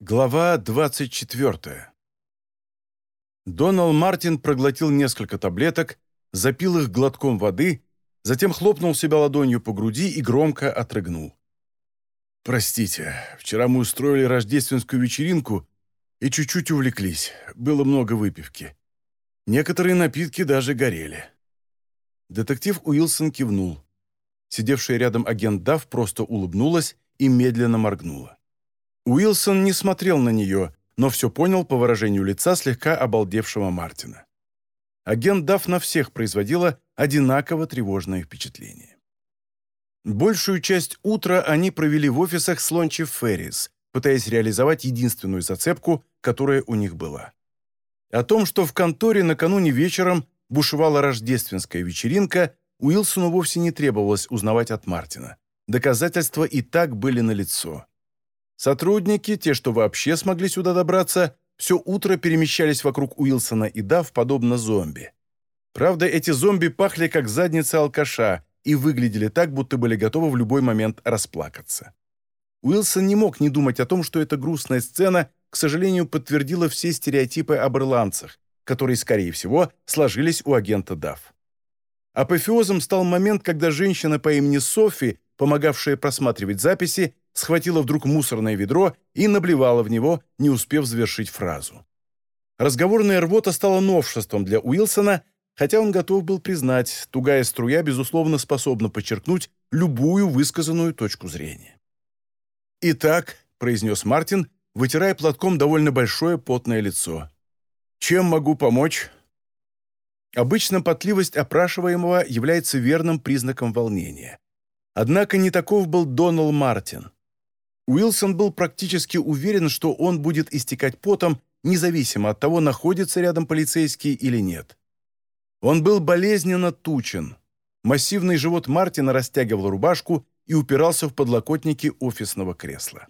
Глава 24. Донал Мартин проглотил несколько таблеток, запил их глотком воды, затем хлопнул себя ладонью по груди и громко отрыгнул. «Простите, вчера мы устроили рождественскую вечеринку и чуть-чуть увлеклись. Было много выпивки. Некоторые напитки даже горели». Детектив Уилсон кивнул. Сидевшая рядом агент Дав просто улыбнулась и медленно моргнула. Уилсон не смотрел на нее, но все понял по выражению лица слегка обалдевшего Мартина. Агент Дафф на всех производила одинаково тревожное впечатление. Большую часть утра они провели в офисах Слончи Феррис, пытаясь реализовать единственную зацепку, которая у них была. О том, что в конторе накануне вечером бушевала рождественская вечеринка, Уилсону вовсе не требовалось узнавать от Мартина. Доказательства и так были налицо. Сотрудники, те, что вообще смогли сюда добраться, все утро перемещались вокруг Уилсона и Дав, подобно зомби. Правда, эти зомби пахли как задница алкаша и выглядели так, будто были готовы в любой момент расплакаться. Уилсон не мог не думать о том, что эта грустная сцена, к сожалению, подтвердила все стереотипы об ирландцах, которые, скорее всего, сложились у агента Дав. Апофеозом стал момент, когда женщина по имени Софи, помогавшая просматривать записи, схватила вдруг мусорное ведро и наблевала в него, не успев завершить фразу. Разговорная рвота стала новшеством для Уилсона, хотя он готов был признать, тугая струя, безусловно, способна подчеркнуть любую высказанную точку зрения. «Итак», — произнес Мартин, вытирая платком довольно большое потное лицо, «чем могу помочь?» Обычно потливость опрашиваемого является верным признаком волнения. Однако не таков был Донал Мартин. Уилсон был практически уверен, что он будет истекать потом, независимо от того, находится рядом полицейский или нет. Он был болезненно тучен. Массивный живот Мартина растягивал рубашку и упирался в подлокотники офисного кресла.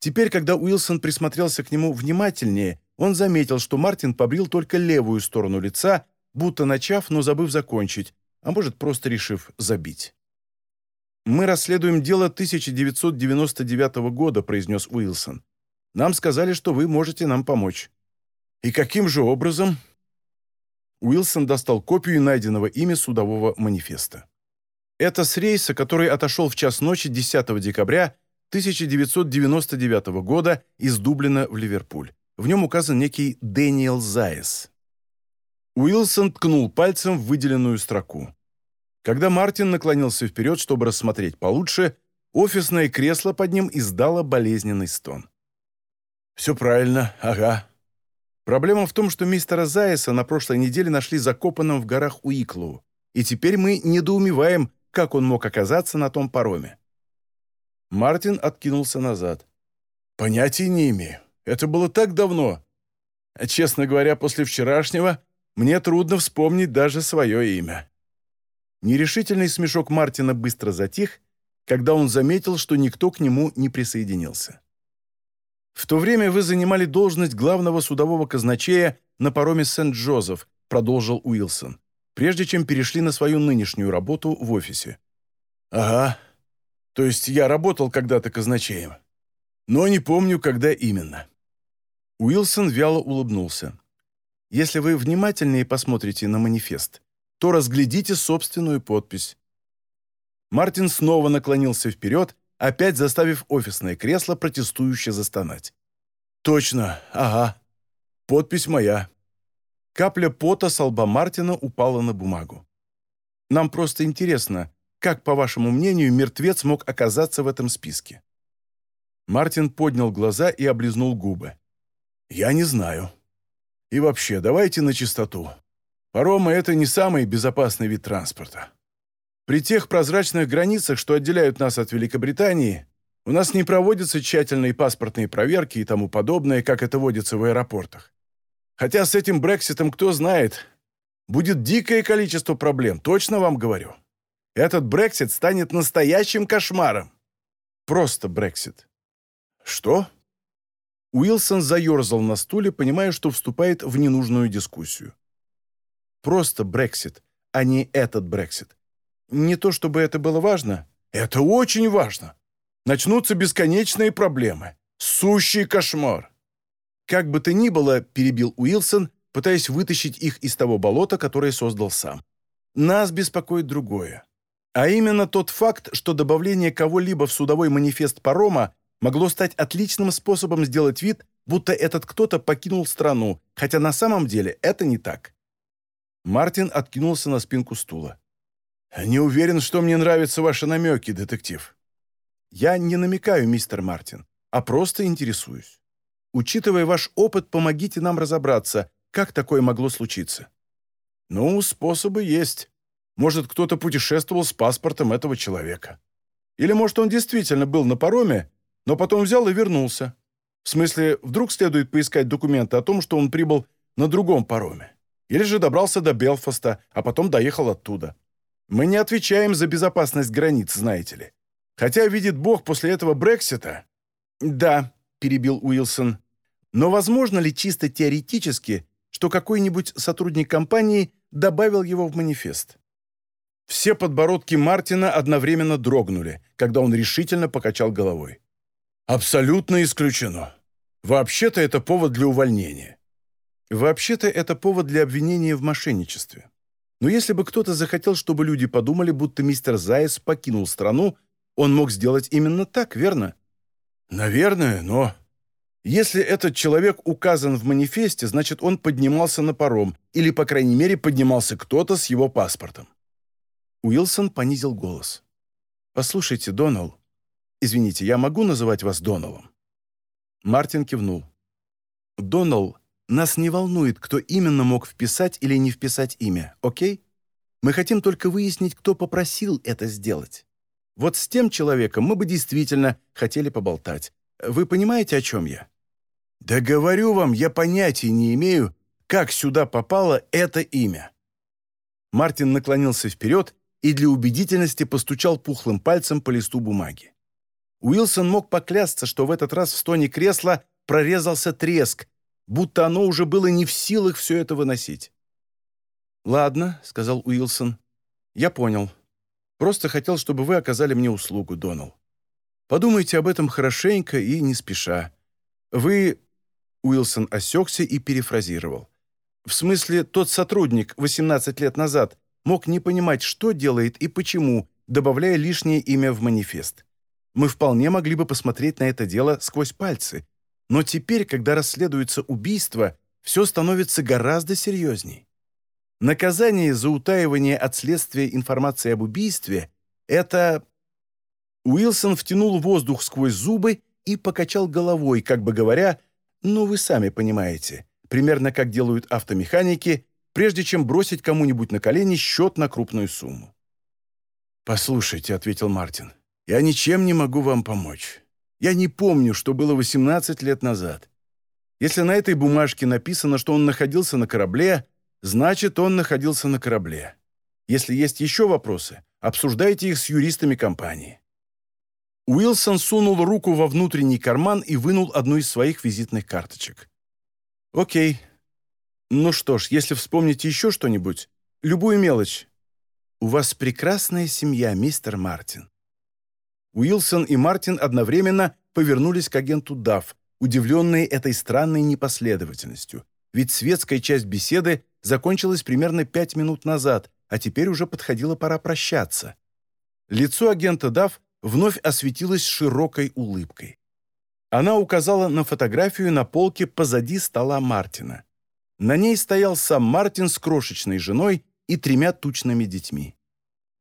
Теперь, когда Уилсон присмотрелся к нему внимательнее, он заметил, что Мартин побрил только левую сторону лица, будто начав, но забыв закончить, а может, просто решив забить. «Мы расследуем дело 1999 года», — произнес Уилсон. «Нам сказали, что вы можете нам помочь». «И каким же образом?» Уилсон достал копию найденного ими судового манифеста. Это с рейса, который отошел в час ночи 10 декабря 1999 года из Дублина в Ливерпуль. В нем указан некий Дэниел Зайес. Уилсон ткнул пальцем в выделенную строку. Когда Мартин наклонился вперед, чтобы рассмотреть получше, офисное кресло под ним издало болезненный стон. «Все правильно, ага». Проблема в том, что мистера Зайеса на прошлой неделе нашли закопанным в горах Уиклоу, и теперь мы недоумеваем, как он мог оказаться на том пароме. Мартин откинулся назад. «Понятия не имею. Это было так давно. Честно говоря, после вчерашнего мне трудно вспомнить даже свое имя». Нерешительный смешок Мартина быстро затих, когда он заметил, что никто к нему не присоединился. «В то время вы занимали должность главного судового казначея на пароме Сент-Джозеф», продолжил Уилсон, прежде чем перешли на свою нынешнюю работу в офисе. «Ага. То есть я работал когда-то казначеем. Но не помню, когда именно». Уилсон вяло улыбнулся. «Если вы внимательнее посмотрите на манифест, то разглядите собственную подпись. Мартин снова наклонился вперед, опять заставив офисное кресло протестующе застонать. «Точно, ага. Подпись моя». Капля пота с лба Мартина упала на бумагу. «Нам просто интересно, как, по вашему мнению, мертвец мог оказаться в этом списке?» Мартин поднял глаза и облизнул губы. «Я не знаю. И вообще, давайте на чистоту. Паромы — это не самый безопасный вид транспорта. При тех прозрачных границах, что отделяют нас от Великобритании, у нас не проводятся тщательные паспортные проверки и тому подобное, как это водится в аэропортах. Хотя с этим Брекситом кто знает. Будет дикое количество проблем, точно вам говорю. Этот Брексит станет настоящим кошмаром. Просто Брексит. Что? Уилсон заерзал на стуле, понимая, что вступает в ненужную дискуссию. Просто Брексит, а не этот Брексит. Не то чтобы это было важно. Это очень важно. Начнутся бесконечные проблемы. Сущий кошмар!» «Как бы то ни было», — перебил Уилсон, пытаясь вытащить их из того болота, которое создал сам. «Нас беспокоит другое. А именно тот факт, что добавление кого-либо в судовой манифест парома могло стать отличным способом сделать вид, будто этот кто-то покинул страну, хотя на самом деле это не так. Мартин откинулся на спинку стула. «Не уверен, что мне нравятся ваши намеки, детектив». «Я не намекаю, мистер Мартин, а просто интересуюсь. Учитывая ваш опыт, помогите нам разобраться, как такое могло случиться». «Ну, способы есть. Может, кто-то путешествовал с паспортом этого человека. Или, может, он действительно был на пароме, но потом взял и вернулся. В смысле, вдруг следует поискать документы о том, что он прибыл на другом пароме. Или же добрался до Белфаста, а потом доехал оттуда. Мы не отвечаем за безопасность границ, знаете ли. Хотя, видит Бог, после этого Брексита... Да, перебил Уилсон. Но возможно ли чисто теоретически, что какой-нибудь сотрудник компании добавил его в манифест? Все подбородки Мартина одновременно дрогнули, когда он решительно покачал головой. «Абсолютно исключено. Вообще-то это повод для увольнения. Вообще-то это повод для обвинения в мошенничестве. Но если бы кто-то захотел, чтобы люди подумали, будто мистер Зайс покинул страну, он мог сделать именно так, верно? Наверное, но... Если этот человек указан в манифесте, значит, он поднимался на паром, или, по крайней мере, поднимался кто-то с его паспортом. Уилсон понизил голос. «Послушайте, Доналл, Извините, я могу называть вас Доналом?» Мартин кивнул. «Доналл, нас не волнует, кто именно мог вписать или не вписать имя, окей? Мы хотим только выяснить, кто попросил это сделать. Вот с тем человеком мы бы действительно хотели поболтать. Вы понимаете, о чем я?» «Да говорю вам, я понятия не имею, как сюда попало это имя». Мартин наклонился вперед и для убедительности постучал пухлым пальцем по листу бумаги. Уилсон мог поклясться, что в этот раз в стоне кресла прорезался треск, будто оно уже было не в силах все это выносить. «Ладно», — сказал Уилсон, — «я понял. Просто хотел, чтобы вы оказали мне услугу, Донал. Подумайте об этом хорошенько и не спеша. Вы...» Уилсон осекся и перефразировал. «В смысле, тот сотрудник 18 лет назад мог не понимать, что делает и почему, добавляя лишнее имя в манифест мы вполне могли бы посмотреть на это дело сквозь пальцы. Но теперь, когда расследуется убийство, все становится гораздо серьезней. Наказание за утаивание от следствия информации об убийстве — это... Уилсон втянул воздух сквозь зубы и покачал головой, как бы говоря, «Ну, вы сами понимаете, примерно как делают автомеханики, прежде чем бросить кому-нибудь на колени счет на крупную сумму». «Послушайте», — ответил Мартин, — я ничем не могу вам помочь. Я не помню, что было 18 лет назад. Если на этой бумажке написано, что он находился на корабле, значит, он находился на корабле. Если есть еще вопросы, обсуждайте их с юристами компании». Уилсон сунул руку во внутренний карман и вынул одну из своих визитных карточек. «Окей. Ну что ж, если вспомните еще что-нибудь, любую мелочь. У вас прекрасная семья, мистер Мартин. Уилсон и Мартин одновременно повернулись к агенту Дафф, удивленные этой странной непоследовательностью. Ведь светская часть беседы закончилась примерно пять минут назад, а теперь уже подходила пора прощаться. Лицо агента Дафф вновь осветилось широкой улыбкой. Она указала на фотографию на полке позади стола Мартина. На ней стоял сам Мартин с крошечной женой и тремя тучными детьми.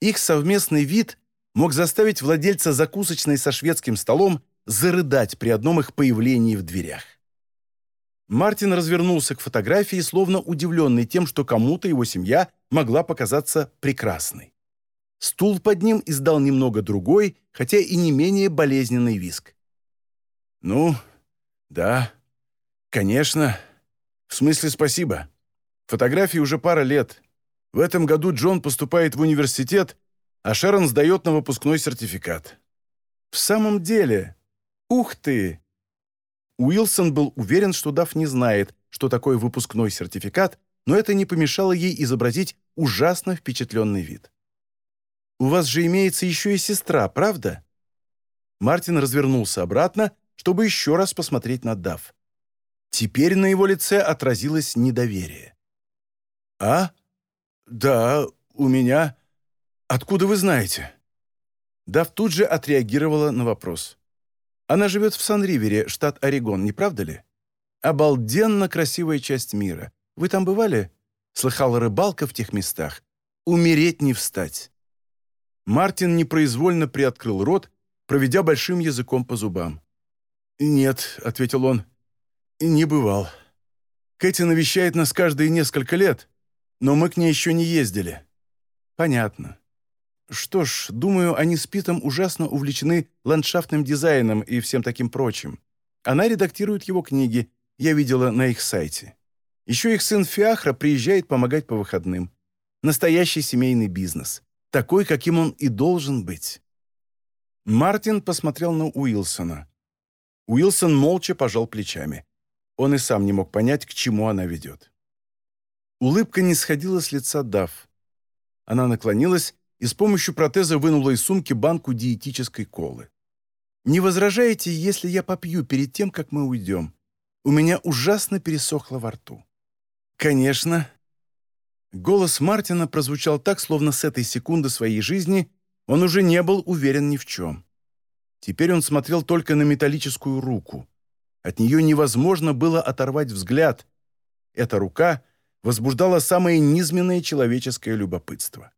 Их совместный вид мог заставить владельца закусочной со шведским столом зарыдать при одном их появлении в дверях. Мартин развернулся к фотографии, словно удивленный тем, что кому-то его семья могла показаться прекрасной. Стул под ним издал немного другой, хотя и не менее болезненный виск. «Ну, да, конечно. В смысле, спасибо. Фотографии уже пара лет. В этом году Джон поступает в университет, а Шерон сдает на выпускной сертификат. В самом деле, ух ты! Уилсон был уверен, что Даф не знает, что такое выпускной сертификат, но это не помешало ей изобразить ужасно впечатленный вид. «У вас же имеется еще и сестра, правда?» Мартин развернулся обратно чтобы еще раз посмотреть на Дав. Теперь на его лице отразилось недоверие. «А? Да, у меня. Откуда вы знаете?» Дав тут же отреагировала на вопрос. «Она живет в Сан-Ривере, штат Орегон, не правда ли? Обалденно красивая часть мира. Вы там бывали? Слыхала рыбалка в тех местах. Умереть не встать». Мартин непроизвольно приоткрыл рот, проведя большим языком по зубам. «Нет», — ответил он, — «не бывал. Кэти навещает нас каждые несколько лет, но мы к ней еще не ездили». «Понятно. Что ж, думаю, они с Питом ужасно увлечены ландшафтным дизайном и всем таким прочим. Она редактирует его книги, я видела на их сайте. Еще их сын Фиахра приезжает помогать по выходным. Настоящий семейный бизнес. Такой, каким он и должен быть». Мартин посмотрел на Уилсона. Уилсон молча пожал плечами. Он и сам не мог понять, к чему она ведет. Улыбка не сходила с лица Дав. Она наклонилась и с помощью протеза вынула из сумки банку диетической колы. «Не возражаете, если я попью перед тем, как мы уйдем? У меня ужасно пересохло во рту». «Конечно». Голос Мартина прозвучал так, словно с этой секунды своей жизни он уже не был уверен ни в чем. Теперь он смотрел только на металлическую руку. От нее невозможно было оторвать взгляд. Эта рука возбуждала самое низменное человеческое любопытство.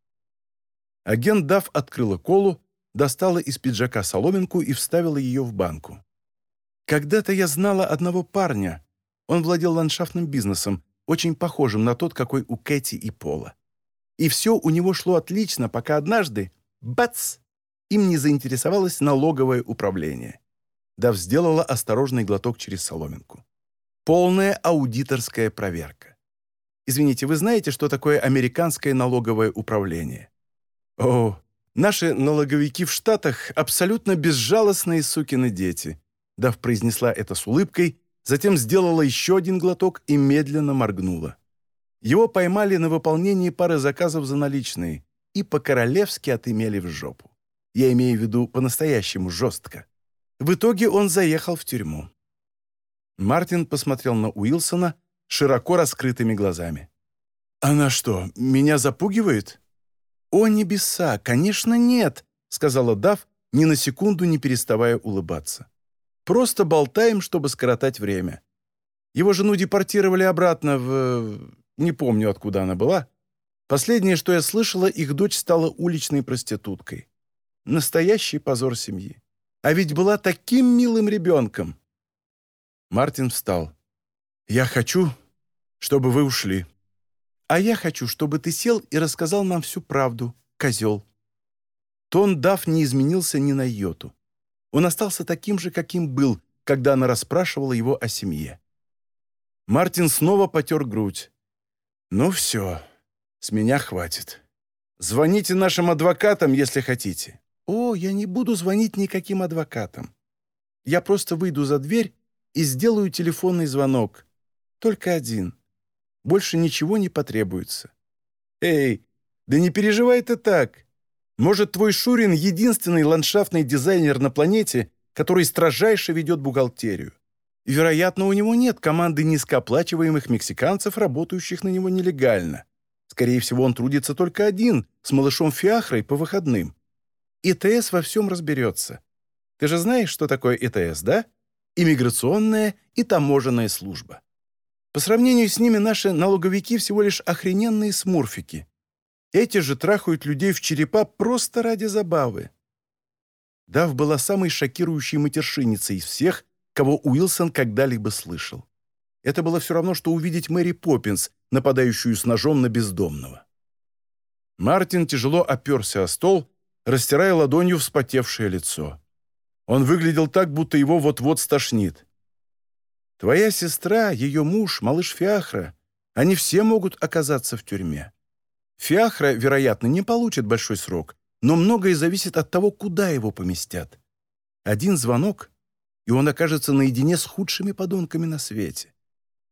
Агент Дав открыла колу, достала из пиджака соломинку и вставила ее в банку. «Когда-то я знала одного парня. Он владел ландшафтным бизнесом, очень похожим на тот, какой у Кэти и Пола. И все у него шло отлично, пока однажды — бац! им не заинтересовалось налоговое управление. Дав сделала осторожный глоток через соломинку. Полная аудиторская проверка. Извините, вы знаете, что такое американское налоговое управление? О, наши налоговики в Штатах абсолютно безжалостные сукины дети. Дав произнесла это с улыбкой, затем сделала еще один глоток и медленно моргнула. Его поймали на выполнении пары заказов за наличные и по-королевски отымели в жопу. Я имею в виду по-настоящему жестко. В итоге он заехал в тюрьму. Мартин посмотрел на Уилсона широко раскрытыми глазами. «Она что, меня запугивает?» «О, небеса, конечно, нет», — сказала Дав, ни на секунду не переставая улыбаться. «Просто болтаем, чтобы скоротать время. Его жену депортировали обратно в... не помню, откуда она была. Последнее, что я слышала, их дочь стала уличной проституткой. Настоящий позор семьи. А ведь была таким милым ребенком. Мартин встал. «Я хочу, чтобы вы ушли. А я хочу, чтобы ты сел и рассказал нам всю правду, козел». Тон Дав не изменился ни на йоту. Он остался таким же, каким был, когда она расспрашивала его о семье. Мартин снова потер грудь. «Ну все, с меня хватит. Звоните нашим адвокатам, если хотите. «О, я не буду звонить никаким адвокатам. Я просто выйду за дверь и сделаю телефонный звонок. Только один. Больше ничего не потребуется». «Эй, да не переживай ты так. Может, твой Шурин — единственный ландшафтный дизайнер на планете, который строжайше ведет бухгалтерию. Вероятно, у него нет команды низкооплачиваемых мексиканцев, работающих на него нелегально. Скорее всего, он трудится только один, с малышом Фиахрой по выходным. ИТС во всем разберется. Ты же знаешь, что такое ИТС, да? Иммиграционная и таможенная служба. По сравнению с ними наши налоговики всего лишь охрененные смурфики. Эти же трахают людей в черепа просто ради забавы. Дав была самой шокирующей матершинницей из всех, кого Уилсон когда-либо слышал. Это было все равно, что увидеть Мэри Поппинс, нападающую с ножом на бездомного. Мартин тяжело оперся о стол растирая ладонью вспотевшее лицо. Он выглядел так, будто его вот-вот стошнит. «Твоя сестра, ее муж, малыш Фиахра, они все могут оказаться в тюрьме. Фиахра, вероятно, не получит большой срок, но многое зависит от того, куда его поместят. Один звонок, и он окажется наедине с худшими подонками на свете.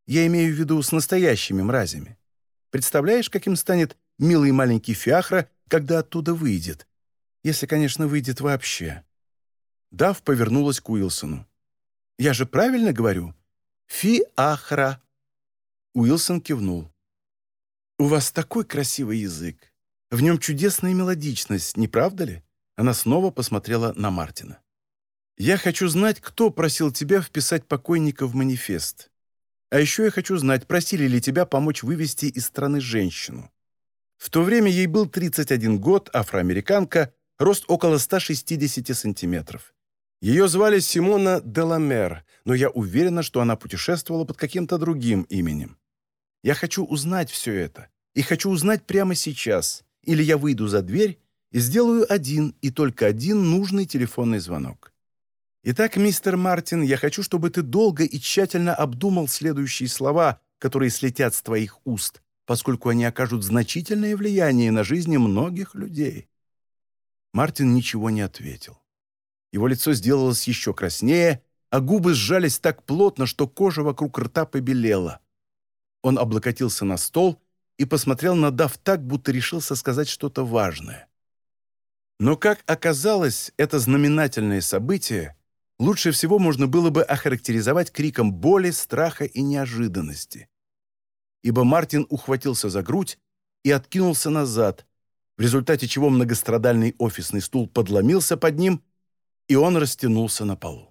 Я имею в виду с настоящими мразями. Представляешь, каким станет милый маленький Фиахра, когда оттуда выйдет, если, конечно, выйдет вообще. Дав повернулась к Уилсону. Я же правильно говорю? Фиахра». Уилсон кивнул. «У вас такой красивый язык. В нем чудесная мелодичность, не правда ли?» Она снова посмотрела на Мартина. «Я хочу знать, кто просил тебя вписать покойника в манифест. А еще я хочу знать, просили ли тебя помочь вывести из страны женщину. В то время ей был 31 год, афроамериканка, рост около 160 сантиметров. Ее звали Симона Деламер, но я уверена, что она путешествовала под каким-то другим именем. Я хочу узнать все это. И хочу узнать прямо сейчас. Или я выйду за дверь и сделаю один и только один нужный телефонный звонок. Итак, мистер Мартин, я хочу, чтобы ты долго и тщательно обдумал следующие слова, которые слетят с твоих уст, поскольку они окажут значительное влияние на жизни многих людей. Мартин ничего не ответил. Его лицо сделалось еще краснее, а губы сжались так плотно, что кожа вокруг рта побелела. Он облокотился на стол и посмотрел на Дав так, будто решился сказать что-то важное. Но, как оказалось, это знаменательное событие лучше всего можно было бы охарактеризовать криком боли, страха и неожиданности. Ибо Мартин ухватился за грудь и откинулся назад, в результате чего многострадальный офисный стул подломился под ним, и он растянулся на полу.